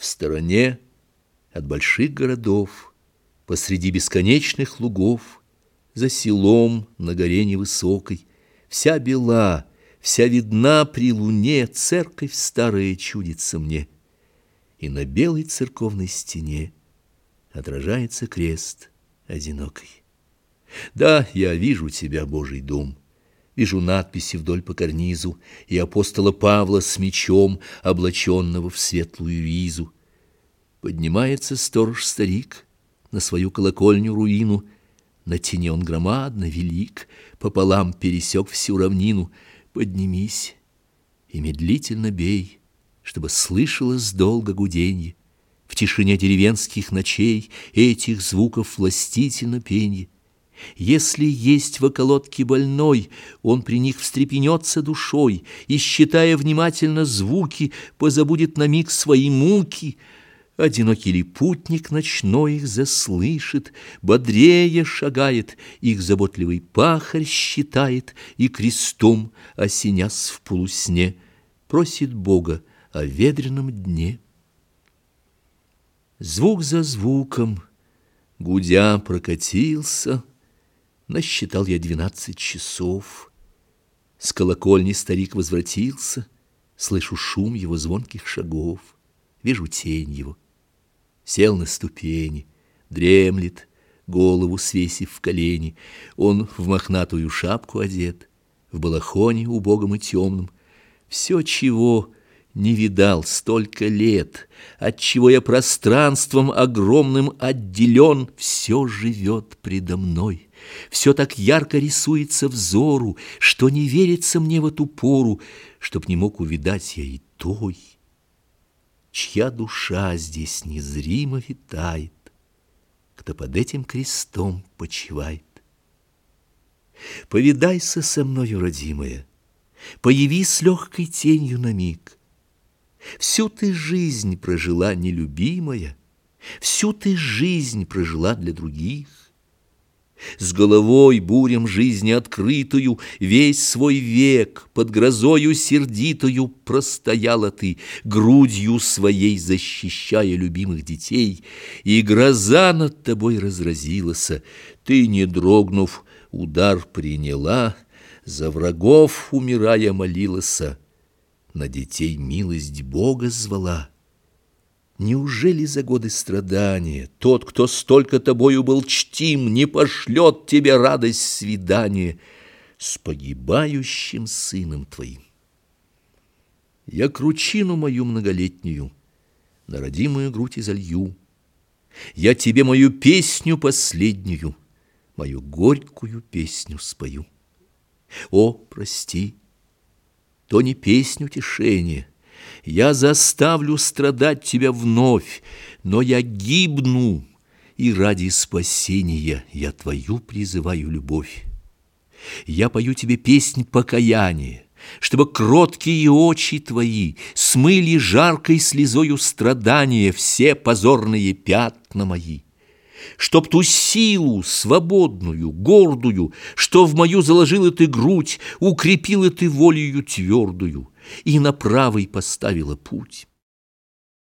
В стороне от больших городов, Посреди бесконечных лугов, За селом на горе невысокой, Вся бела, вся видна при луне, Церковь старая чудится мне, И на белой церковной стене Отражается крест одинокий. Да, я вижу тебя, Божий дом, Вижу надписи вдоль по карнизу И апостола Павла с мечом, Облаченного в светлую ризу. Поднимается сторож-старик На свою колокольню руину, На тени он громадно велик, Пополам пересек всю равнину. Поднимись и медлительно бей, Чтобы слышалось долго гуденье, В тишине деревенских ночей Этих звуков властительно пенье. Если есть в околотке больной, он при них встрепенется душой и, считая внимательно звуки, позабудет на миг свои муки. Одинокий ли путник ночной их заслышит, бодрее шагает, их заботливый пахарь считает и крестом, осенясь в полусне, просит Бога о ведреном дне. Звук за звуком, гудя, прокатился — Насчитал я двенадцать часов. С колокольни старик возвратился, Слышу шум его звонких шагов, Вижу тень его. Сел на ступени, дремлет, Голову свесив в колени. Он в мохнатую шапку одет, В балахоне убогом и темном. Все, чего не видал столько лет, Отчего я пространством огромным отделен, Все живет предо мной. Все так ярко рисуется взору, Что не верится мне в эту пору, Чтоб не мог увидать я и той, Чья душа здесь незримо витает, Кто под этим крестом почивает. Повидайся со мною, родимая, Появи с легкой тенью на миг. Всю ты жизнь прожила нелюбимая, Всю ты жизнь прожила для других. С головой бурям жизни открытую Весь свой век под грозою сердитую Простояла ты, грудью своей защищая любимых детей, И гроза над тобой разразилась, Ты, не дрогнув, удар приняла, За врагов, умирая, молилась, На детей милость Бога звала. Неужели за годы страдания Тот, кто столько тобою был чтим, Не пошлет тебе радость свидания С погибающим сыном твоим? Я кручину мою многолетнюю На родимую грудь изолью. Я тебе мою песню последнюю, Мою горькую песню спою. О, прости, то не песню утешения, я заставлю страдать тебя вновь, но я гибну, и ради спасения я твою призываю любовь. Я пою тебе песнь покаяния, чтобы кроткие очи твои смыли жаркой слезою страдания все позорные пятна мои чтоб ту силу свободную, гордую, что в мою заложила ты грудь, укрепила ты волею твердую и на правый поставила путь.